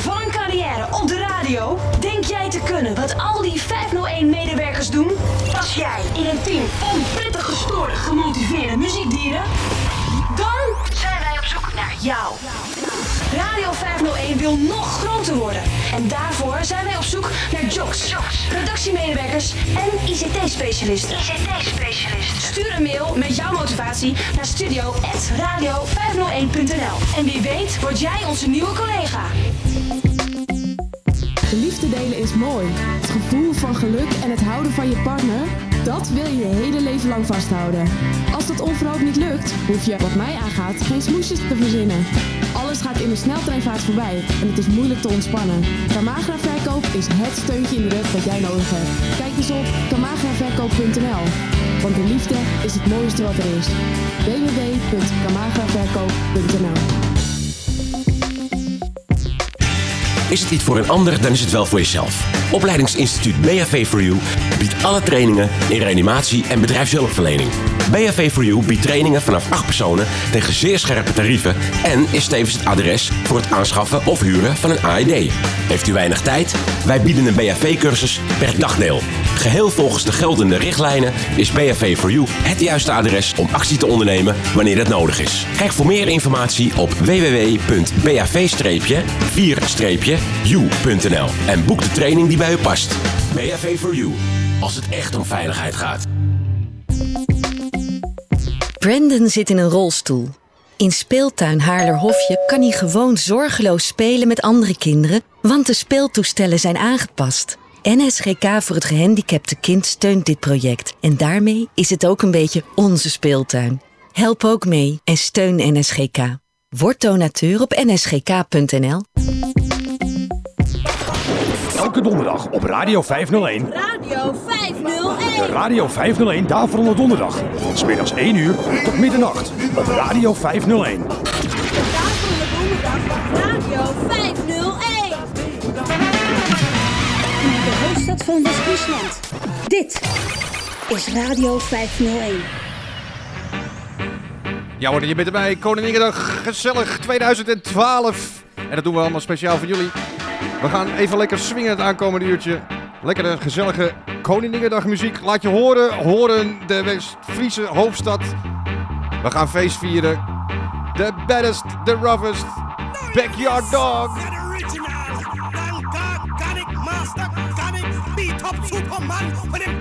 van een carrière op de radio? Denk jij te kunnen wat al die 501-medewerkers doen? Pas jij in een team van prettig gestoorde, gemotiveerde muziekdieren? Zoek naar jou. Radio 501 wil nog groter worden. En daarvoor zijn wij op zoek naar jocks, redactiemedewerkers en ICT-specialisten. ICT-specialisten. Stuur een mail met jouw motivatie naar studio.radio501.nl. En wie weet word jij onze nieuwe collega. De liefde delen is mooi. Het gevoel van geluk en het houden van je partner, dat wil je je hele leven lang vasthouden. Als dat onverhoopt niet lukt, hoef je, wat mij aangaat, geen smoesjes te verzinnen. Alles gaat in een sneltreinvaart voorbij en het is moeilijk te ontspannen. Camagra Verkoop is het steuntje in de rug dat jij nodig hebt. Kijk eens op camagraverkoop.nl, want de liefde is het mooiste wat er is. www.camagraverkoop.nl Is het niet voor een ander, dan is het wel voor jezelf. Opleidingsinstituut BHV for You biedt alle trainingen in reanimatie en bedrijfshulpverlening. BHV for You biedt trainingen vanaf 8 personen tegen zeer scherpe tarieven en is tevens het adres voor het aanschaffen of huren van een AED. Heeft u weinig tijd? Wij bieden een BHV-cursus per dagdeel. Geheel volgens de geldende richtlijnen is BHV for You het juiste adres om actie te ondernemen wanneer het nodig is. Kijk voor meer informatie op www.bav-4-u.nl en boek de training die bij u past. BHV for You, als het echt om veiligheid gaat. Brandon zit in een rolstoel. In speeltuin Haarlerhofje kan hij gewoon zorgeloos spelen met andere kinderen, want de speeltoestellen zijn aangepast. NSGK voor het gehandicapte kind steunt dit project en daarmee is het ook een beetje onze speeltuin. Help ook mee en steun NSGK. Word donateur op nsgk.nl. Elke donderdag op Radio 501. Radio 501. De Radio 501 Daverende Donderdag. Van smiddags 1 uur tot middernacht op Radio 501. Van West-Friesland. Dit is Radio 501. Ja hoor, je bent erbij. Koninginnedag, gezellig 2012. En dat doen we allemaal speciaal voor jullie. We gaan even lekker swingen het aankomende uurtje. Lekkere, gezellige Koninginnedag muziek. Laat je horen, horen de West-Friese hoofdstad. We gaan feest vieren. The baddest, the roughest, backyard dog. Up Superman when him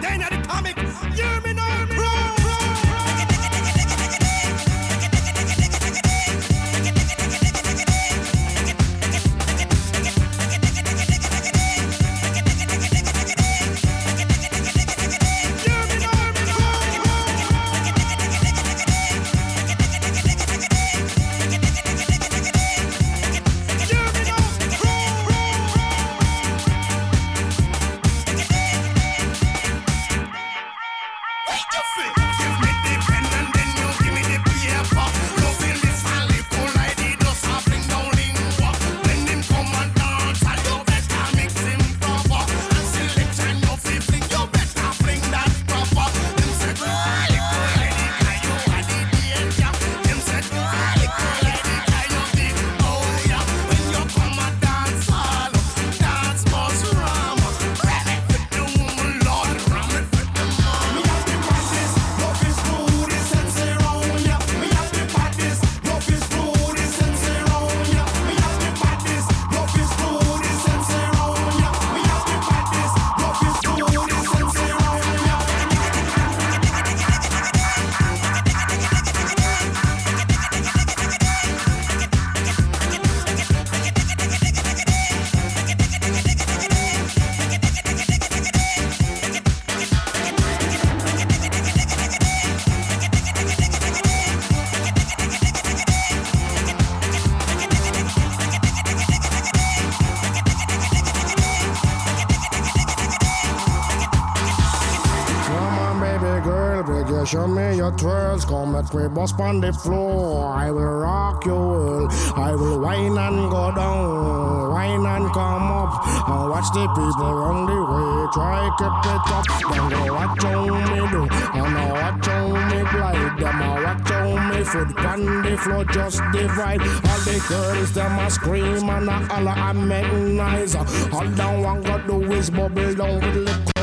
bust on the floor. I will rock your world. I will whine and go down, whine and come up. And watch the people on the way. Try keep it up. Then go watch how me do. And I watch how me glide. Them I watch how me foot on the floor just divide. All the girls them a scream and a holler and make noise. All them want to do is bubble down with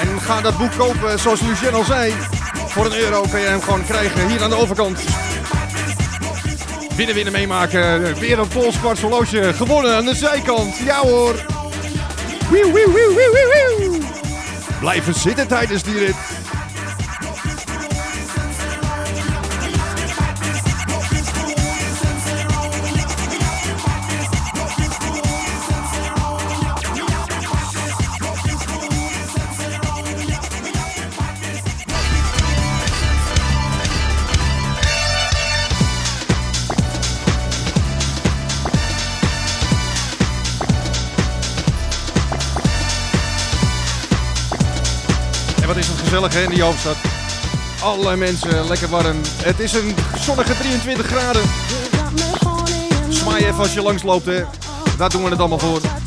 En ga dat boek kopen, zoals Lucien al zei. Voor een euro kun je hem gewoon krijgen hier aan de overkant. Winnen, winnen, meemaken. Weer een kwarts horloge gewonnen aan de zijkant. Ja hoor. Wieuw, wieuw. Blijven zitten tijdens die rit. Gezellig in die hoofdstad. Alle mensen lekker warm. Het is een zonnige 23 graden. Zwaai even als je langs loopt hè. Daar doen we het allemaal voor.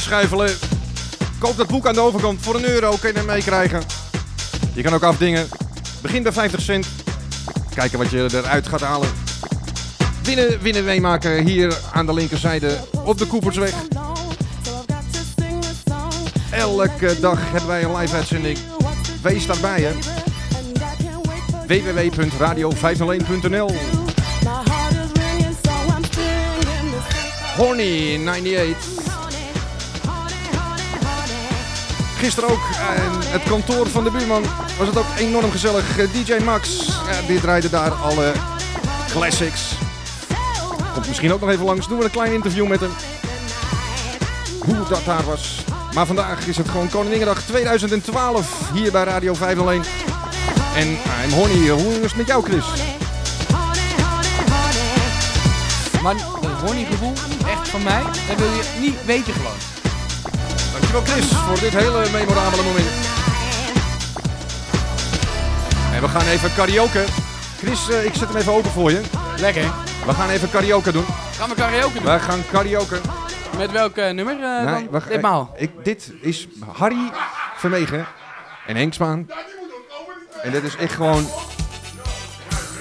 Schuifelen. Koop dat boek aan de overkant. Voor een euro kun je hem meekrijgen. Je kan ook afdingen. Begin bij 50 cent. Kijken wat je eruit gaat halen. Winnen, winnen meemaken hier aan de linkerzijde op de Koepersweg. Elke dag hebben wij een live uitzending. Wees daarbij hè. www.radio501.nl Horny 98. Gisteren ook en het kantoor van de buurman was het ook enorm gezellig. Eh, DJ Max, ja, die draaide daar alle classics. Komt misschien ook nog even langs, doen we een klein interview met hem. Hoe dat daar was. Maar vandaag is het gewoon Koninginnedag 2012 hier bij Radio 501. En I'm horny. Hoe is het met jou Chris? Maar dat horny gevoel, echt van mij, dat wil je niet weten gewoon. Dankjewel Chris voor dit hele memorabele moment. En we gaan even karaoke. Chris, eh, ik zet hem even open voor je. Lekker. We gaan even karaoke doen. Gaan we karaoke doen? Wij gaan karaoke. Met welk eh, nummer eh, Nee, we- Ditmaal. Ik, dit is Harry Vermegen en Henk Spaan. En dit is echt gewoon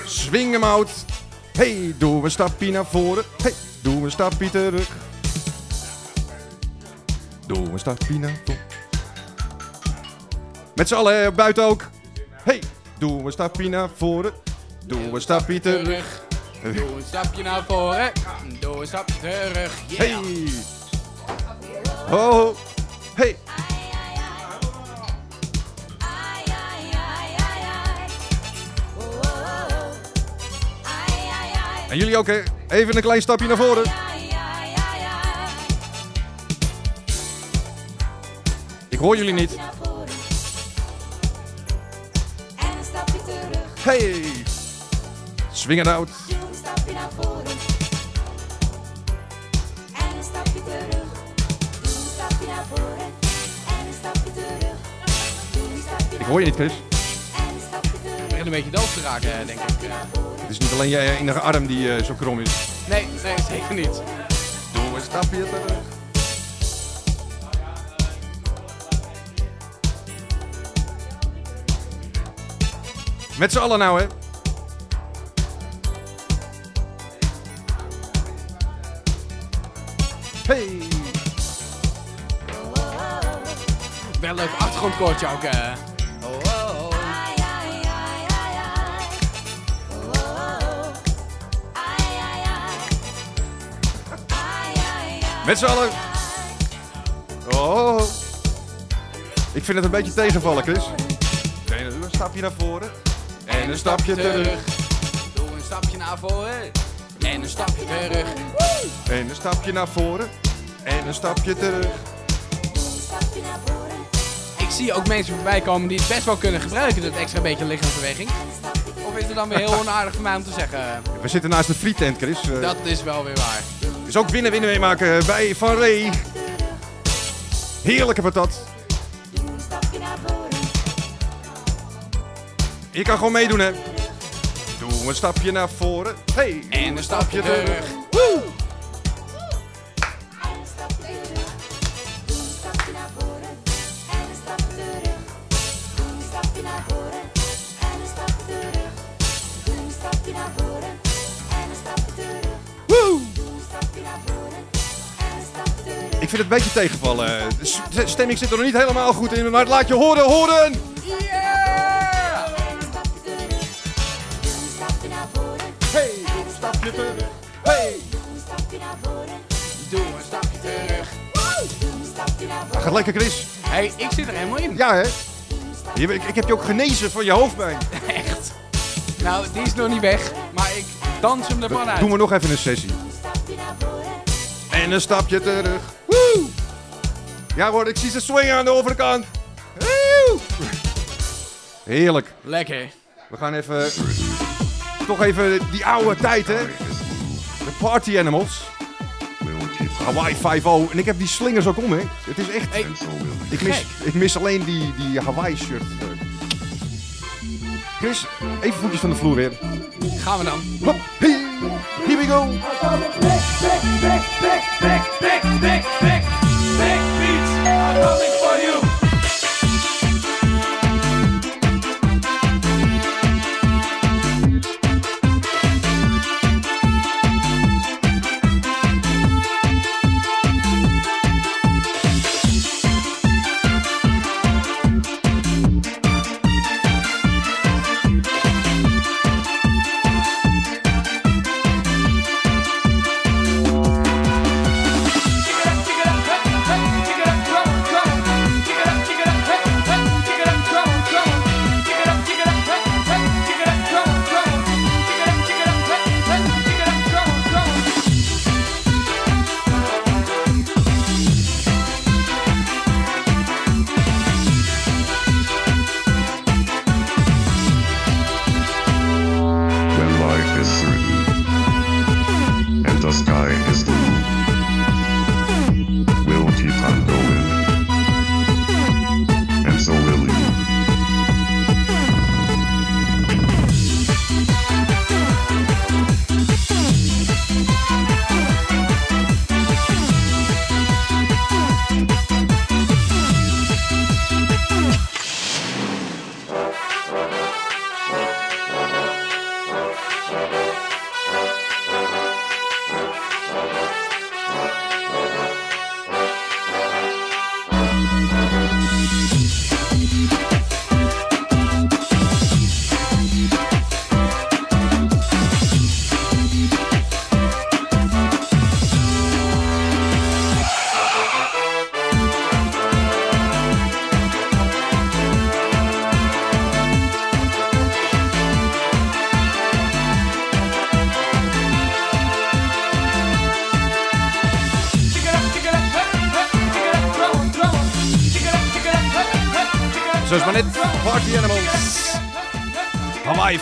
swing hem out. Hey, doe een stapje naar voren. Hey, doe een stapje terug. Doe een stapje naar voren. Met z'n allen hè, buiten ook. Hey, doe een stapje naar voren. Doe een stapje terug. Doe een stapje naar voren. Doe een stapje terug. Hey. Ho. Hey. En jullie ook, hè? Even een klein stapje naar voren. Ik hoor jullie niet. Hey! Swing it out. Ik hoor je niet, Chris. Ik begin een beetje doof te raken, denk ik. Eh, Het is niet alleen je enige arm die eh, zo krom is. Nee, nee, zeker niet. Doe een stapje terug. Met z'n allen nou, hè? Hey! Wel leuk achtergrondkoortje ook. eh. Oh, oh, oh. Met z'n allen. Oh. Ik vind het een beetje tegenvallen, Chris. Dan doe een stapje naar voren. En een stapje terug. Doe een stapje naar voren. En een stapje terug. En een stapje naar voren. En een stapje terug. Ik zie ook mensen voorbij komen die het best wel kunnen gebruiken, dat extra beetje lichaamsbeweging. Of is het dan weer heel onaardig voor mij om te zeggen? We zitten naast de frietent, Chris. Dat is wel weer waar. Dus ook winnen, winnen meemaken bij Van Rey. Heerlijke patat. Je kan gewoon meedoen, hè. Doe een stapje naar voren. Hey. En een stapje terug. Woe! Woe! Ik vind het een beetje tegenvallen. De stemming zit er nog niet helemaal goed in, maar laat je horen, horen! Gaat lekker, Chris. hey, ik zit er helemaal in. Ja, hè? Je, ik, ik heb je ook genezen van je hoofdpijn. Echt. Nou, die is nog niet weg, maar ik dans hem ervan uit. Doen we nog even een sessie. En een stapje terug. Woe! Ja hoor, ik zie ze swingen aan de overkant. Woe! Heerlijk. Lekker. We gaan even... Toch even die oude tijd, hè? De Party Animals. Hawaii 5-0. En ik heb die slingers ook om, hè? Het is echt... Hey, Ik mis, ik mis alleen die, die Hawaii shirt. Chris, even voetjes van de vloer weer. gaan we dan. Hop, hey, here we go. When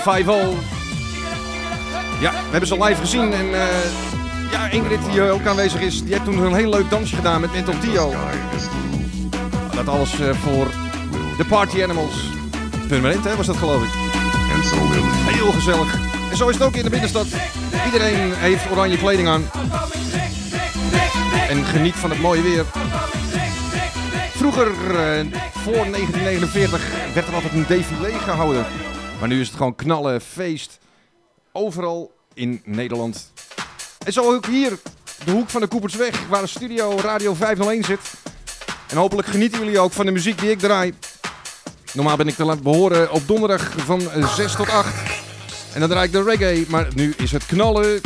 5 -0. Ja, we hebben ze live gezien en eh, ja, Ingrid die eh, ook aanwezig is, die heeft toen een heel leuk dansje gedaan met Mental Dio. Dat alles eh, voor de Party Animals. Permanent hè, was dat geloof ik. Heel gezellig. En zo is het ook in de binnenstad. Iedereen heeft oranje kleding aan. En geniet van het mooie weer. Vroeger, voor 1949, werd er altijd een DVD gehouden. Maar nu is het gewoon knallen, feest. Overal in Nederland. En zo ook hier, de hoek van de Koepersweg, waar de studio Radio 501 zit. En hopelijk genieten jullie ook van de muziek die ik draai. Normaal ben ik te laten behoren op donderdag van 6 tot 8. En dan draai ik de reggae, maar nu is het knallen.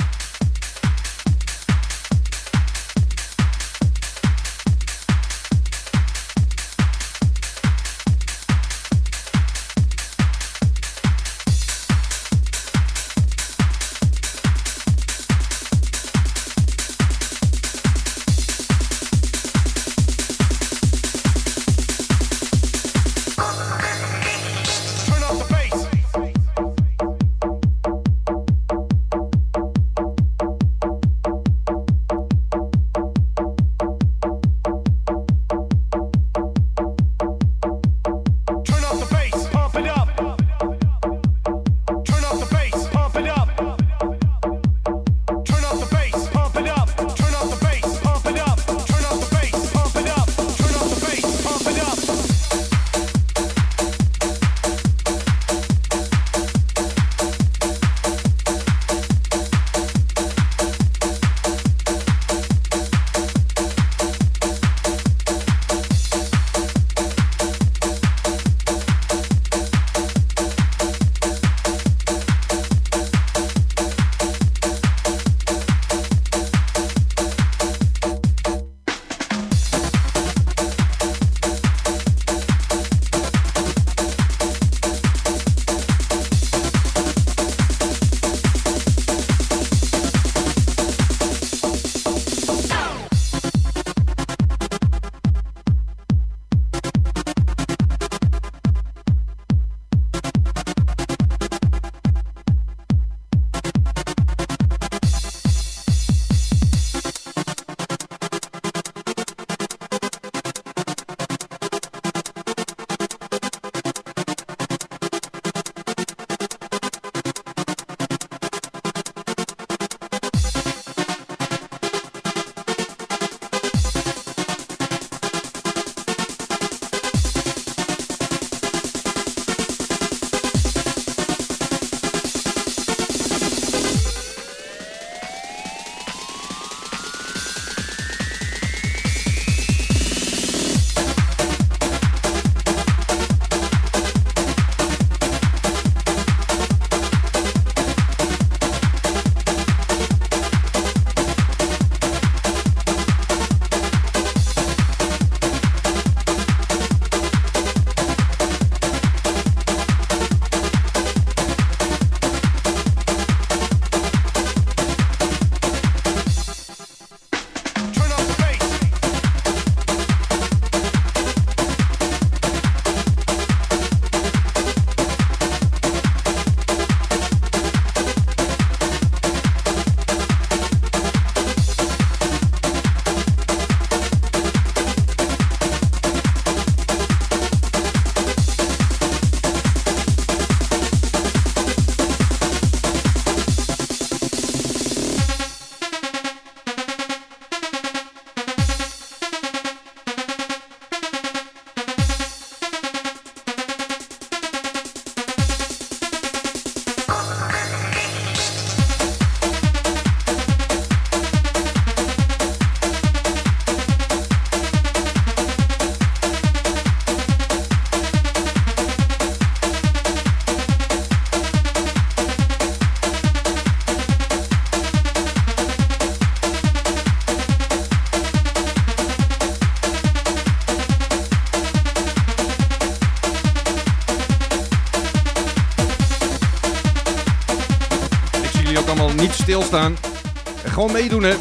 Meedoen, hè.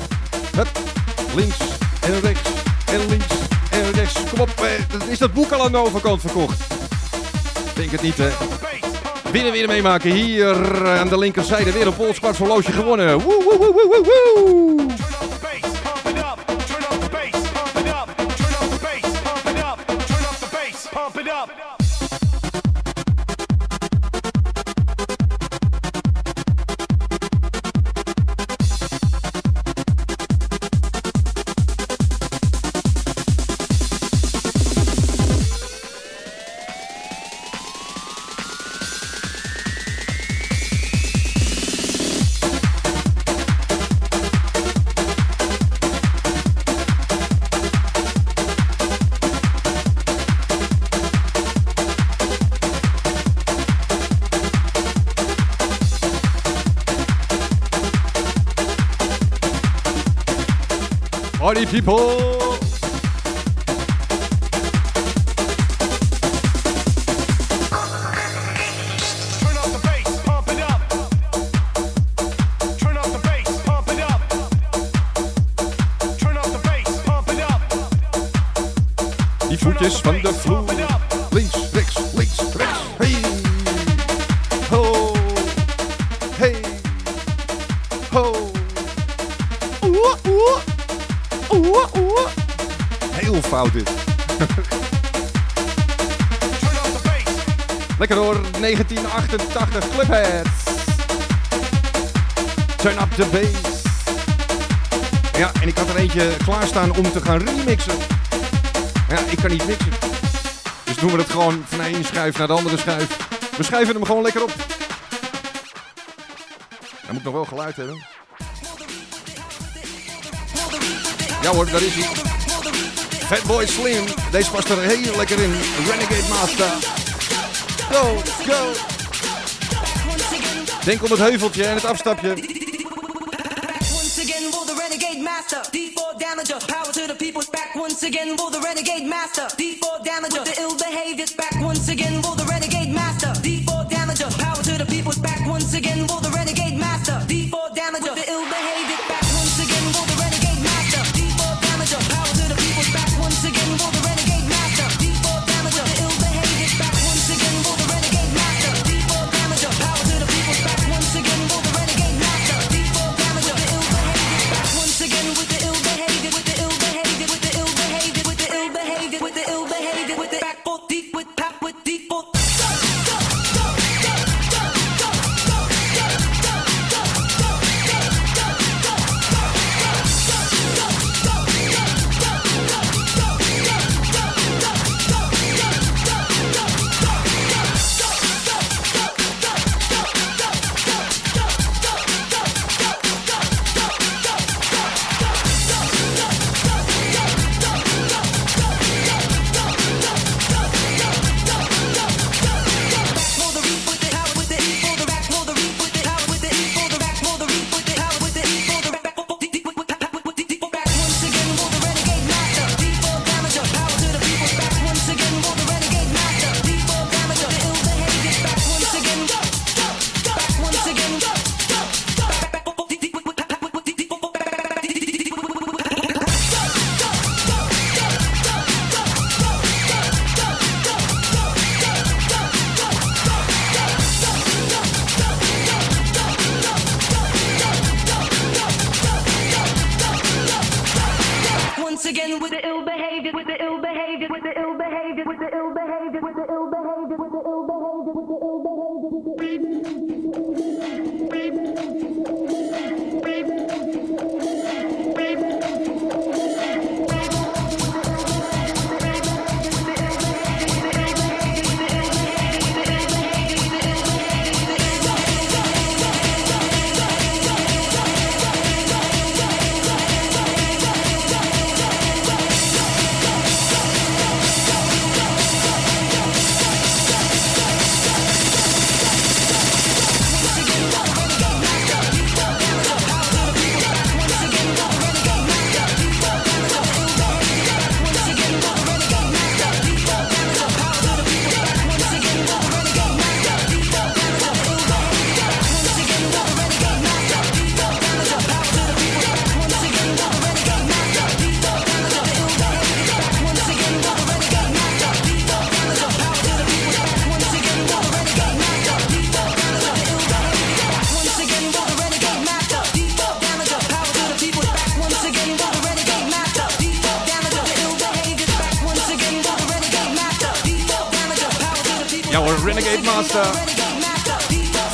Links en rechts en links en rechts. Kom op, eh, is dat boek al aan de overkant verkocht? Denk het niet, hè? Winnen weer meemaken. Hier aan de linkerzijde weer een Pools kwartverloosje gewonnen. Woe, woe, woe, woe, woe. Up. Die voetjes van de vloer. Links, rechts, links, rechts. Fout dit. Lekker hoor, 1988 Clubheads. Turn up the bass. Ja, en ik had er eentje klaarstaan om te gaan remixen. Ja, ik kan niet mixen. Dus doen we het gewoon van ene schijf naar de andere schijf. We schuiven hem gewoon lekker op. Hij moet nog wel geluid hebben. Ja hoor, daar is hij. Fatboy Slim. Deze past er heel lekker in. Renegade Master. Go, go. Denk om het heuveltje en het afstapje. Once again, will the renegade master. D4 damager, power to the people's back. Once again, will the renegade master. D4 damager, the ill behaviors back. Once again, will the renegade master. D4 damager, power to the people's back. Once again, will the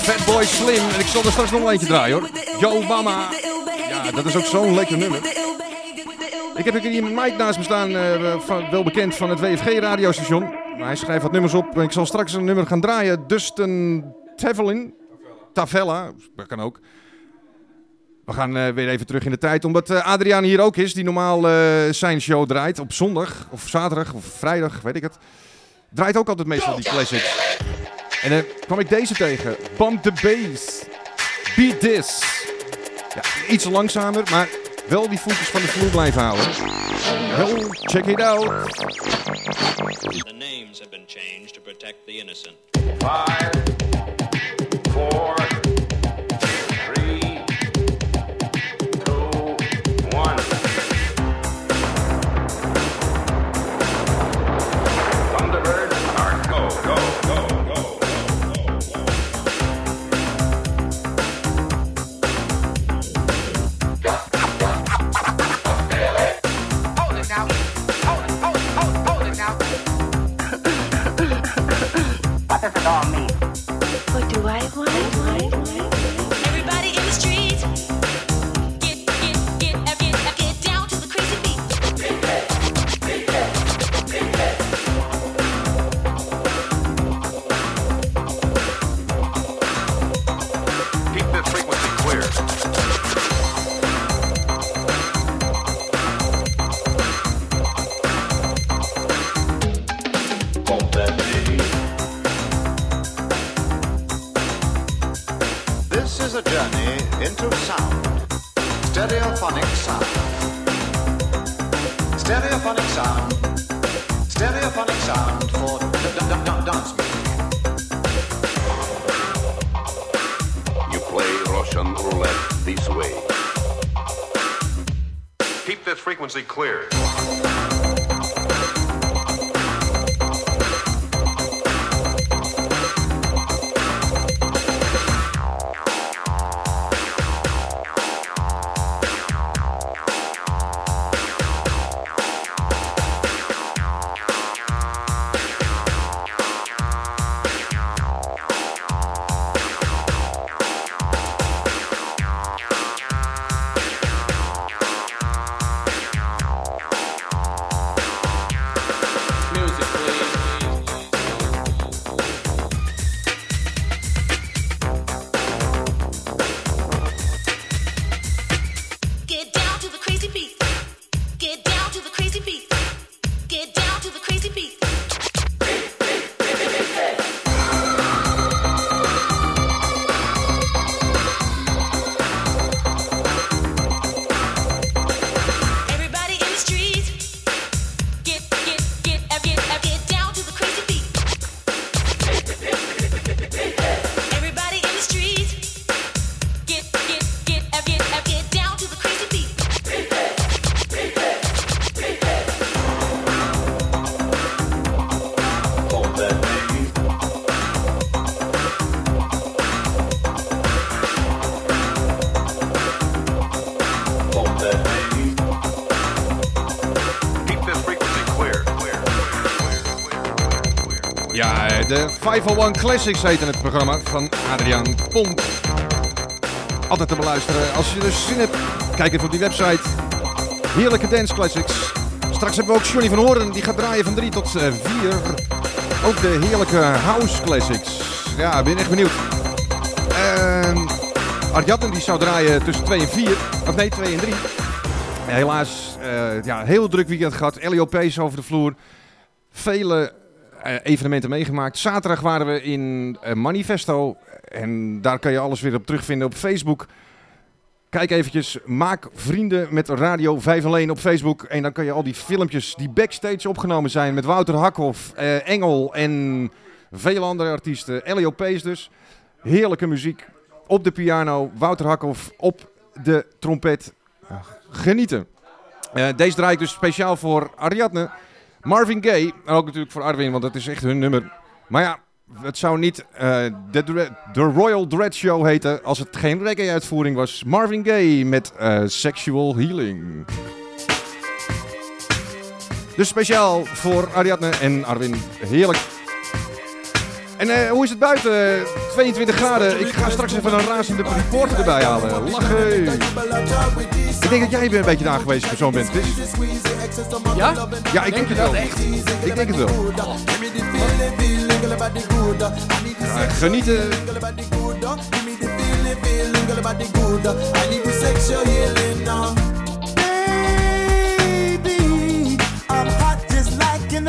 Fatboy Slim. En ik zal er straks nog eentje draaien hoor. Yo Mama. Ja, dat is ook zo'n lekker nummer. Ik heb hier Mike naast me staan, eh, van, wel bekend van het WFG radiostation. Maar hij schrijft wat nummers op. Ik zal straks een nummer gaan draaien. Dustin Tavelin. Tavella, dat kan ook. We gaan eh, weer even terug in de tijd, omdat eh, Adriaan hier ook is, die normaal zijn show draait op zondag, of zaterdag, of vrijdag, weet ik het. Draait ook altijd meestal die classics. En dan kwam ik deze tegen. Bump the Bass. Beat This. Ja, iets langzamer, maar wel die voetjes van de vloer blijven houden. Wel, check it out. The names have been changed to protect the innocent. Five, four, does it all mean? 501 Classics heet in het programma van Adriaan Pomp. Altijd te beluisteren. Als je dus zin hebt, kijk even op die website. Heerlijke dance classics. Straks hebben we ook Johnny van Horen, die gaat draaien van 3 tot 4. Ook de heerlijke house classics. Ja, ben echt benieuwd. En Arjatten die zou draaien tussen 2 en 4. Of nee, 2 en 3. Helaas, eh, ja, heel druk weekend gehad. LEOP's over de vloer. Vele eh, evenementen meegemaakt. Zaterdag waren we in eh, Manifesto. En daar kan je alles weer op terugvinden op Facebook. Kijk eventjes, maak vrienden met Radio 501 op Facebook. En dan kan je al die filmpjes die backstage opgenomen zijn met Wouter Hakhoff, eh, Engel en vele andere artiesten. LEOP's dus. Heerlijke muziek op de piano. Wouter Hakhoff op de trompet. Genieten. Eh, deze draai ik dus speciaal voor Ariadne. Marvin Gaye, en ook natuurlijk voor Arwin, want dat is echt hun nummer. Maar ja, het zou niet eh, de, Royal Dread Show heten als het geen reggae-uitvoering was. Marvin Gaye met eh, Sexual Healing. Dus speciaal voor Ariadne en Arwin. Heerlijk. En eh, hoe is het buiten? 22 graden. Ik ga straks even een razende reporter erbij halen. Lachen. Ik denk dat jij weer een beetje aangewezen persoon bent, Chris. Ja? Ja, ik denk, Denk het wel. echt? Ik denk het wel. Ja, genieten. Baby, I'm hot just like an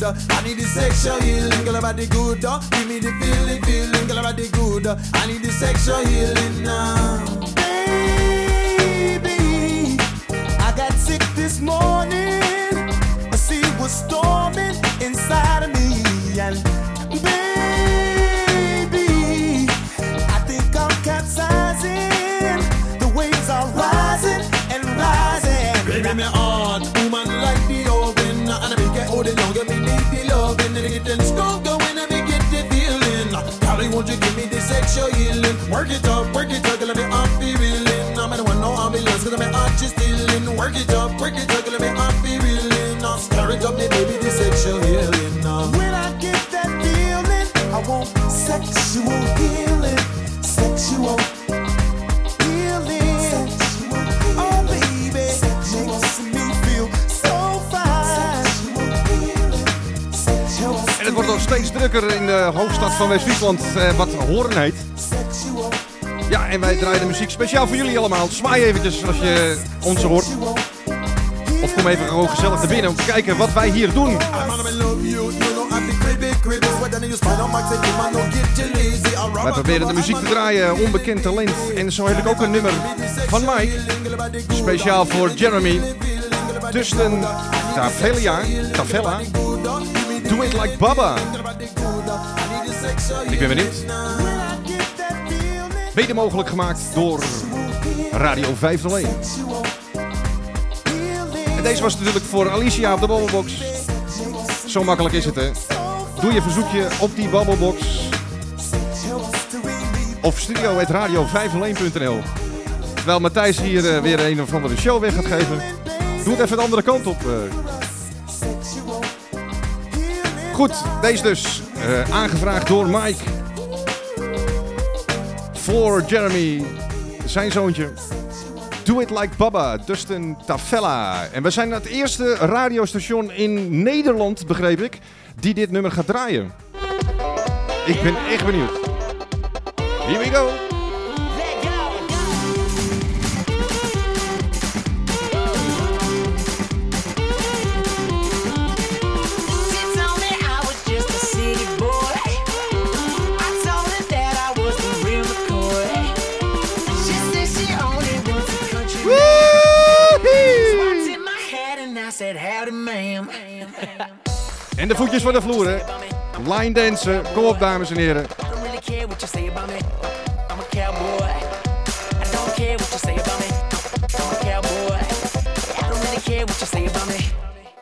good. uh, I need the sexual healing, girl, about the good. uh, Give me the feeling, feeling, girl, about the good. uh, I need the sexual healing now. Baby, the healing? Work it up, work it up, let me off the reeling. I'm in one no ambulance, cause I'm heart is stealing. Work it up, work it up, let me off the reeling. It up, the baby, the sexual healing. Now when I get that feeling, I want sexual healing, sexual het wordt nog steeds drukker in de hoofdstad van West-Friesland, eh, wat Horen heet. En wij draaien de muziek speciaal voor jullie allemaal. Zwaai eventjes als je ons hoort. Of kom even gewoon gezellig naar binnen om te kijken wat wij hier doen. Wij proberen de muziek te draaien, onbekend talent. En zo heb ik ook een nummer van Mike. Speciaal voor Jeremy. Dustin Tavella. Tavella. Do it like Baba. Ik ben benieuwd. Mede mogelijk gemaakt door Radio 501. En deze was natuurlijk voor Alicia op de Babbelbox. Zo makkelijk is het, hè? Doe je verzoekje op die Babbelbox. Of studio.radio501.nl Terwijl Matthijs hier eh, weer een of andere show weg gaat geven. Doe het even de andere kant op. eh. Goed, deze dus. eh, aangevraagd door Mike. Voor Jeremy, zijn zoontje. Do It Like Baba, Dustin Tavella. En we zijn het eerste radiostation in Nederland, begreep ik, die dit nummer gaat draaien. Ik ben echt benieuwd. Here we go. En de voetjes van de vloer, hè. Line dansen. Kom op, dames en heren.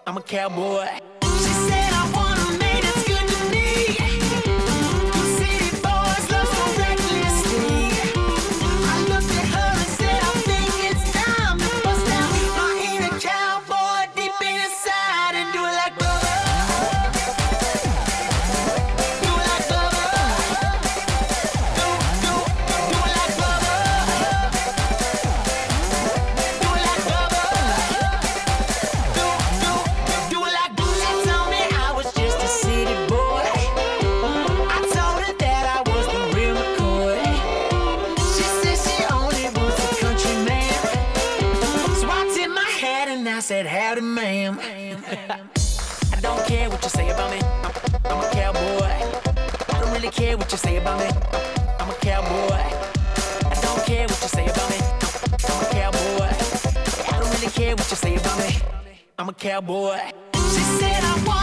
I'm a cowboy. Really care what you say about me. I'm a cowboy. I don't care what you say about me. I'm a cowboy. I don't really care what you say about me. I'm a cowboy. She said I wanna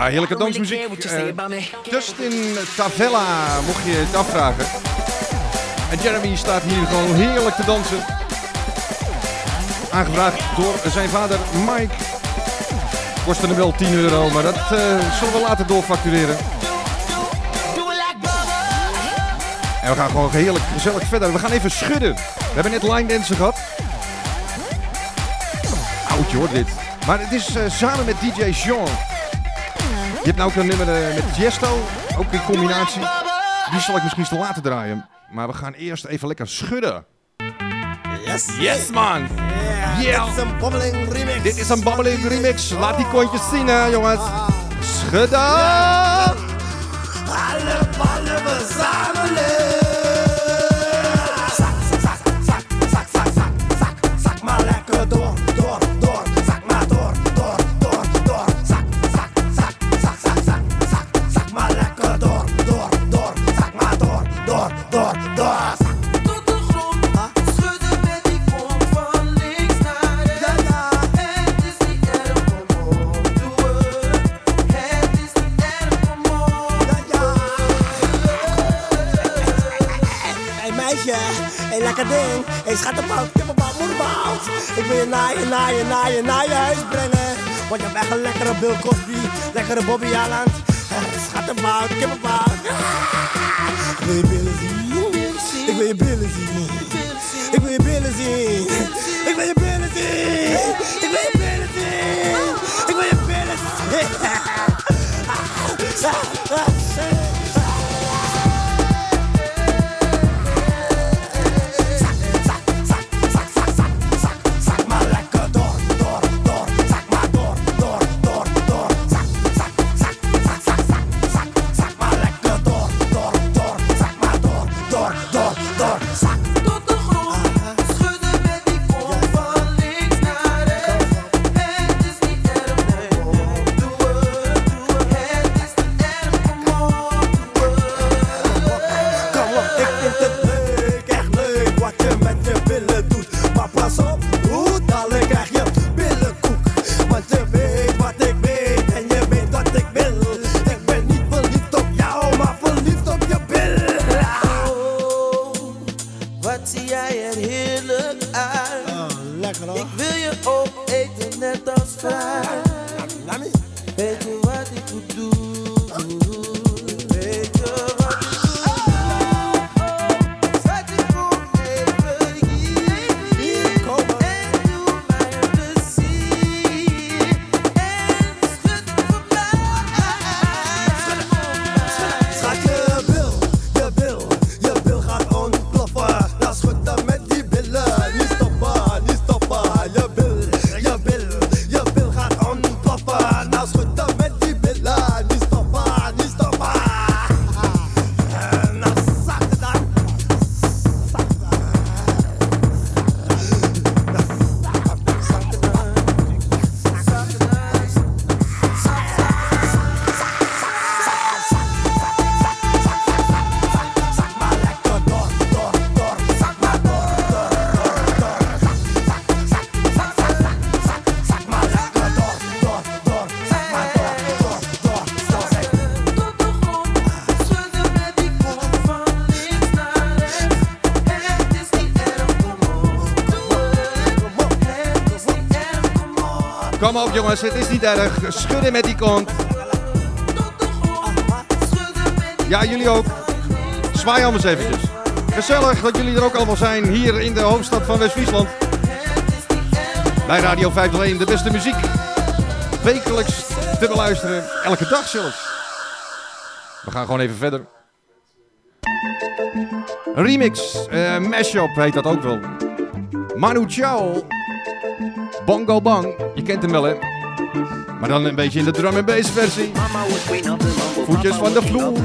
Ja, heerlijke dansmuziek. Eh, Dustin Tavella, mocht je het afvragen. En Jeremy staat hier gewoon heerlijk te dansen. Aangevraagd door zijn vader Mike. Kostte hem wel 10 euro, maar dat eh, zullen we later doorfactureren. En we gaan gewoon heerlijk gezellig verder. We gaan even schudden. We hebben net line dansen gehad. Oudje hoor dit. Maar het is eh, samen met DJ Jean. Je hebt nou ook een nummer eh, met Tiesto, ook in combinatie. Die zal ik misschien te laten draaien. Maar we gaan eerst even lekker schudden. Yes, Yes man! Yeah. Dit is een bobbeling remix. Dit is een babbeling remix. Laat die kontjes zien hè jongens. Schudden! Alle ballen Hey schattenbout, kippenbout, moederbout. Ik wil je naar je, naar je, naar je, naar je huis brengen. Want je hebt echt een lekkere Bill Cosby, lekkere Bobby Aland. Schattenbout, kippenbout. Ik wil je billen zien. Ik wil je billen zien. Ik wil je billen zien. Ik wil je billen zien. Ik wil je billen zien. Ik wil je billen zien. jongens, het is niet erg. Schudden met die kont. Ja, jullie ook. Zwaai allemaal eens eventjes. Gezellig dat jullie er ook allemaal zijn hier in de hoofdstad van West-Friesland. Bij Radio 501, de beste muziek. Wekelijks te beluisteren, elke dag zelfs. We gaan gewoon even verder. Remix, eh mashup heet dat ook wel. Manu Chao, Bongo Bang, je kent hem wel hè. Maar dan een beetje in de drum and bass versie. Voetjes van de vloer. The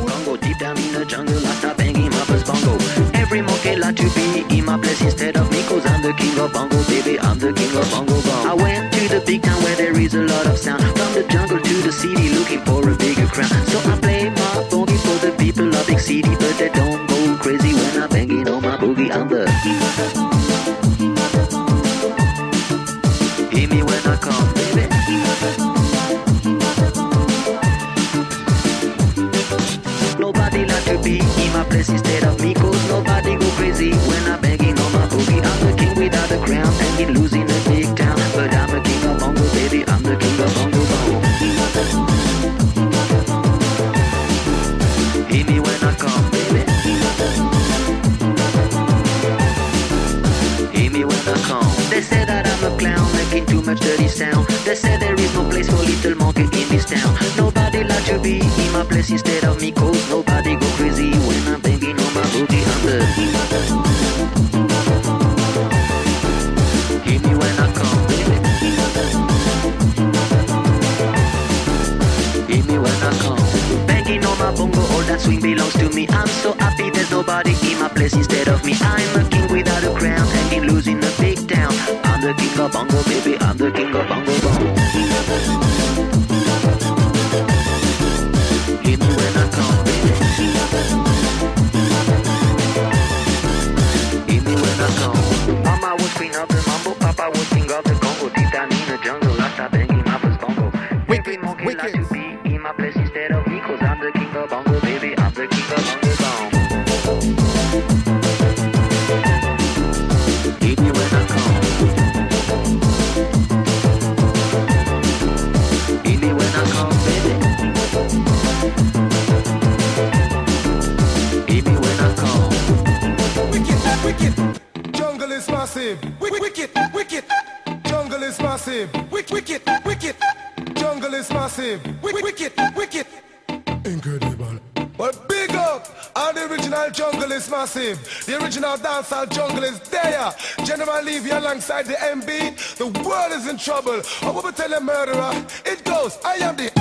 bongo. Every monkey like to be in my place instead of me, cause I'm the king of bongo, baby, I'm the king of bongo bong. I went to the big town where there is a lot of sound. From the jungle to the city, looking for a bigger crown. So I play my boogie for the people of big city, but they don't go crazy when I'm banging on my boogie. I'm the Me when I come, baby. Nobody like to be in my place instead of me Cause nobody go crazy when I'm banging on my boogie I'm the king without a crown and losing making too much dirty sound They say there is no place for little monkey in this town. Nobody like to be in my place instead of me Cause nobody go crazy when I'm banging on my I'm the Hear me when I Hear me when I come. Banging on my bongo, all that swing belongs to me. I'm so happy there's nobody in my place instead of me. I'm a king without a crown, hanging loose in a big town the king of bongo, baby, I'm the king of bongo bongo. I baby. I Mama Wicked, wicked, jungle is massive. Wick- Wicked, wicked, jungle is massive. Wick- Wicked, wicked, jungle is massive. Wick- Wicked, wicked, incredible. But big up, and the original jungle is massive. The original dancehall jungle is there. General Levy alongside the MB. The world is in trouble. I will tell a murderer. It goes, I am the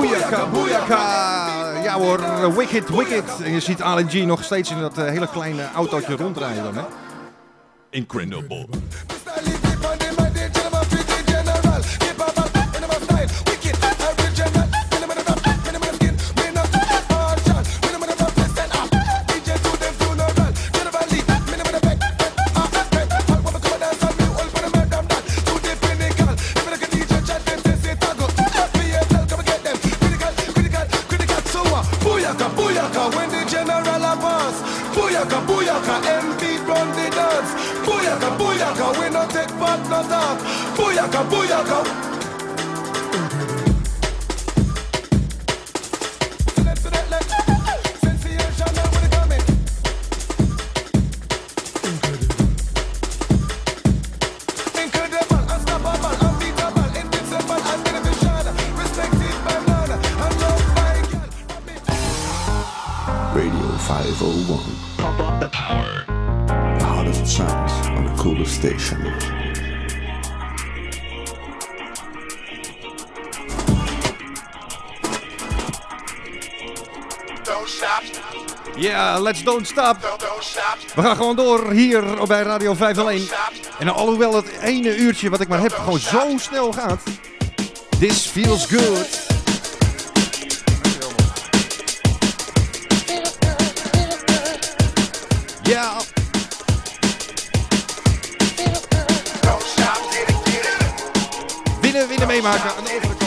Boeiaka, boeiaka. Ja hoor, wicked, wicked. En je ziet Alan G nog steeds in dat eh, hele kleine autootje rondrijden dan, hè? Incredible. Booyaka, booyaka. Don't stop. We gaan gewoon door hier bij Radio 501. En alhoewel het ene uurtje wat ik maar heb gewoon zo snel gaat. This feels good. Ja. Winnen, winnen meemaken de overkant.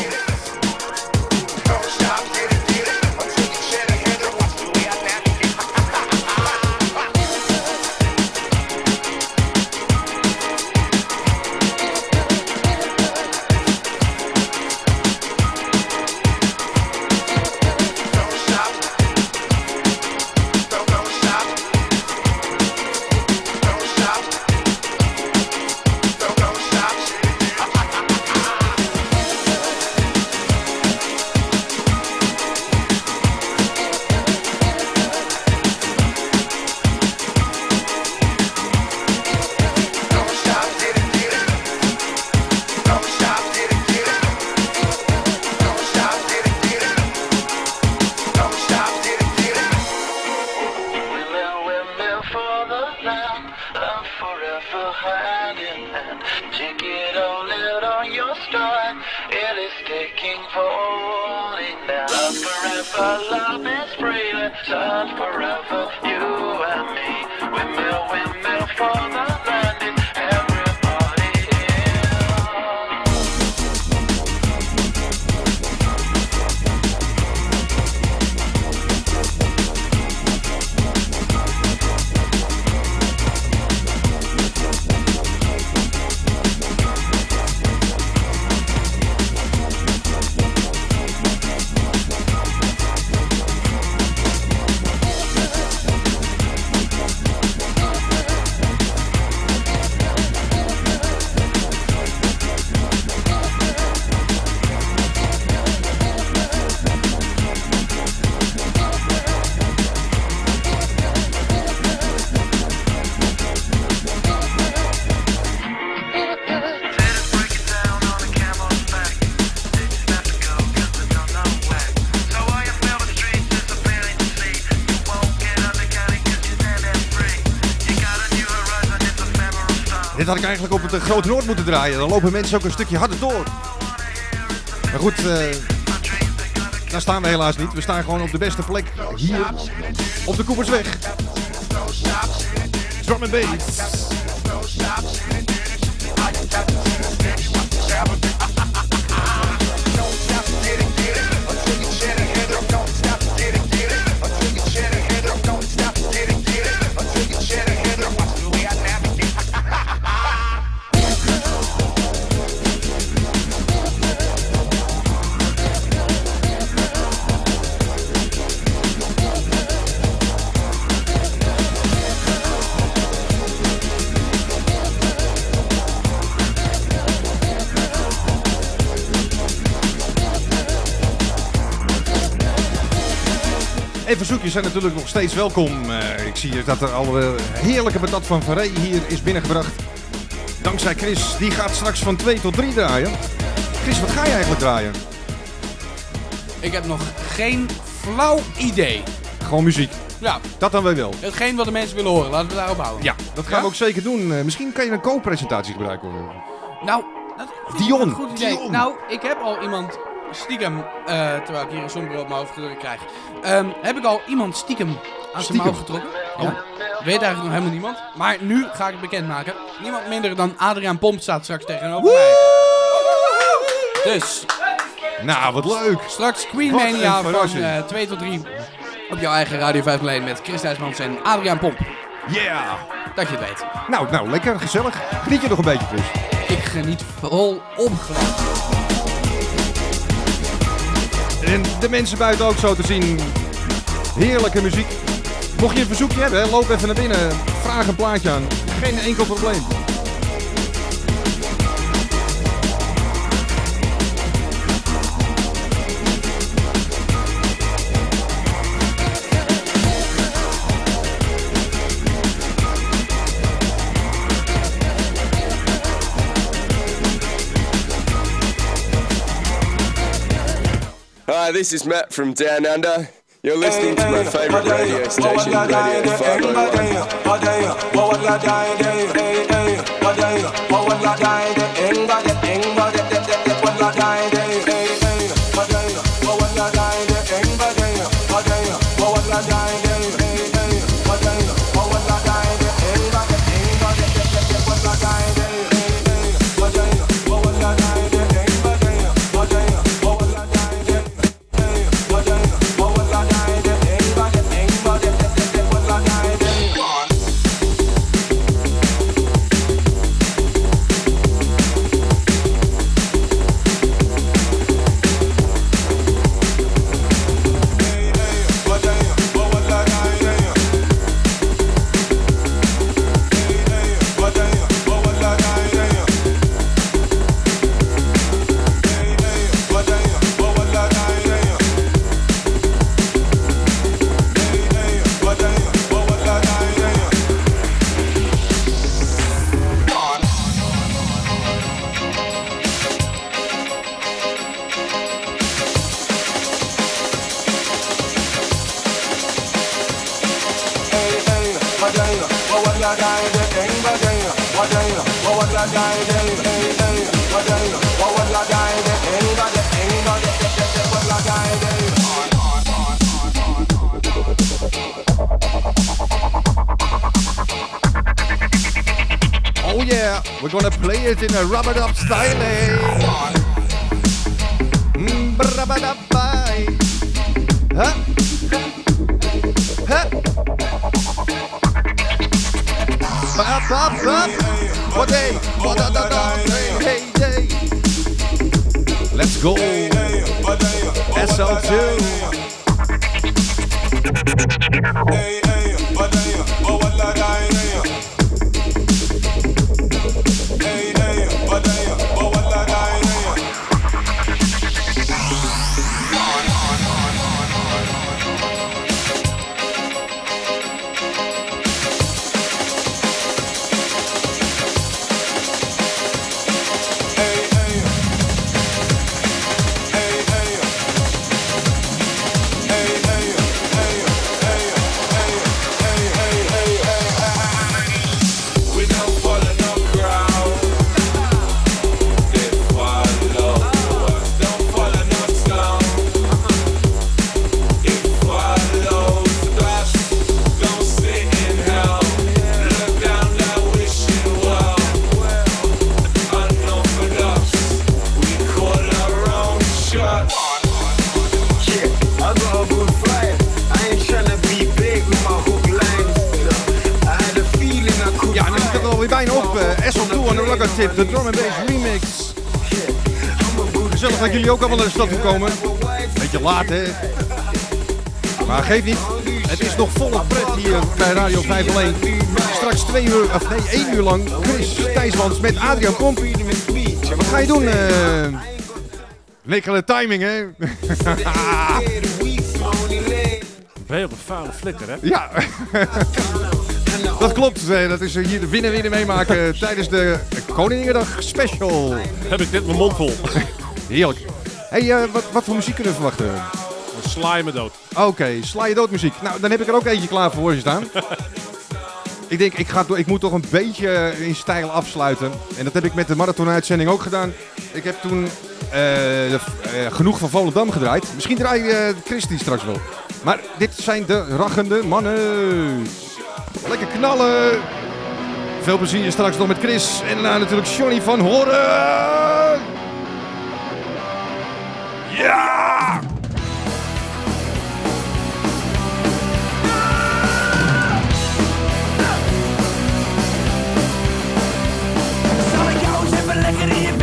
Had ik eigenlijk op het eh, Grote Noord moeten draaien. Dan lopen mensen ook een stukje harder door. Maar goed, eh, daar staan we helaas niet. We staan gewoon op de beste plek hier op de Koepersweg. Drum and bass. Verzoekjes zijn natuurlijk nog steeds welkom. Eh, ik zie dat er al een heerlijke patat van Verree hier is binnengebracht. Dankzij Chris. Die gaat straks van 2 tot 3 draaien. Chris, wat ga je eigenlijk draaien? Ik heb nog geen flauw idee. Gewoon muziek. Ja. Dat dan weer wel. Hetgeen wat de mensen willen horen, laten we daarop houden. Ja, dat gaan we ook zeker doen. Eh, misschien kan je een co-presentatie gebruiken. Nou, dat Dion, een goed idee. Dion. Nou, ik heb al iemand stiekem, eh, terwijl ik hier een zonnebril op mijn hoofd gedrukt krijg, ehm, heb ik al iemand stiekem aan zijn mouw getrokken. Ja. Weet eigenlijk nog helemaal niemand. Maar nu ga ik het bekendmaken. Niemand minder dan Adriaan Pomp staat straks tegenover mij. Dus, Nou, wat leuk. straks Queen Wat Mania van verrassing. eh 2 tot 3 op jouw eigen Radio 5 Lane met Chris Dijsmans en Adriaan Pomp. Yeah. Dat je het weet. Nou, nou, lekker, gezellig. Geniet je nog een beetje, Chris? Ik geniet vol opgeladen. En de mensen buiten ook zo te zien. Heerlijke muziek. Mocht je een verzoekje hebben, loop even naar binnen. Vraag een plaatje aan. Geen enkel probleem. Hi, this is Matt from Down Under. You're listening to my favourite radio station, Radio 501. Play it in stad toe komen. Beetje laat, hè? Maar geeft niet. Het is nog volle pret hier bij Radio 501. Straks twee uur, of nee, één uur lang Chris Thijsmans met Adriaan Pomp. Wat ga je doen? eh lekkere timing, hè? Een vuile flikker, hè? Ja. Dat klopt. eh, Dat is eh, hier de winnen winnen meemaken tijdens de Koninginnedag special. Heb ik dit mijn mond vol. Heerlijk. Hey, eh, wat, wat voor muziek kunnen we verwachten? Sla je me dood. Oké, sla je dood muziek. Nou, dan heb ik er ook eentje klaar voor je staan. ik denk, ik, ga, door- ik moet toch een beetje in stijl afsluiten. En dat heb ik met de marathon-uitzending ook gedaan. Ik heb toen eh, de- eh, genoeg van Volendam gedraaid. Misschien draai je Christy straks wel. Maar dit zijn de rachende mannen. Lekker knallen. Veel plezier straks nog met Chris. En daarna natuurlijk Johnny van Horen. Ja! Zal ik jou eens even lekker in je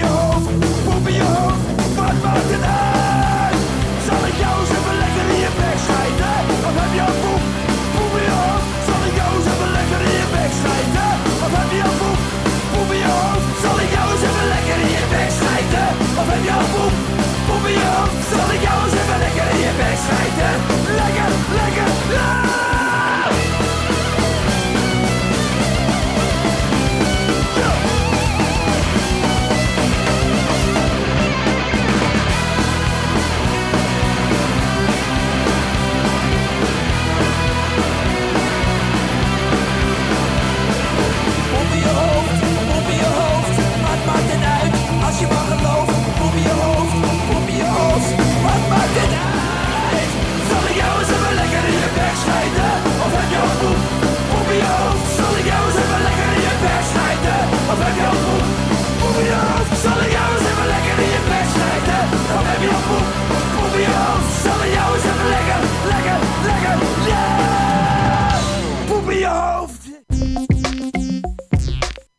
je hoofd, je wat maakt het uit? Zal ik jou eens lekker in je bek? Of heb je Poep? Zal ik jou lekker in je bek? Of heb je boek, je hoofd? Zal ik jou eens lekker in je bek? Of heb je boek, je hoofd? Zal ik jou lekker in je? Lekker, lekker, lekker! Als je maar gelooft, op je hoofd, op je hoofd. Wat maakt het uit? Zal ik jou eens even lekker in je bek snijden? Of heb je al goed? op je hoofd? Zal ik jou eens even lekker in je bek snijden? Of heb je al goed? op je hoofd? Zal ik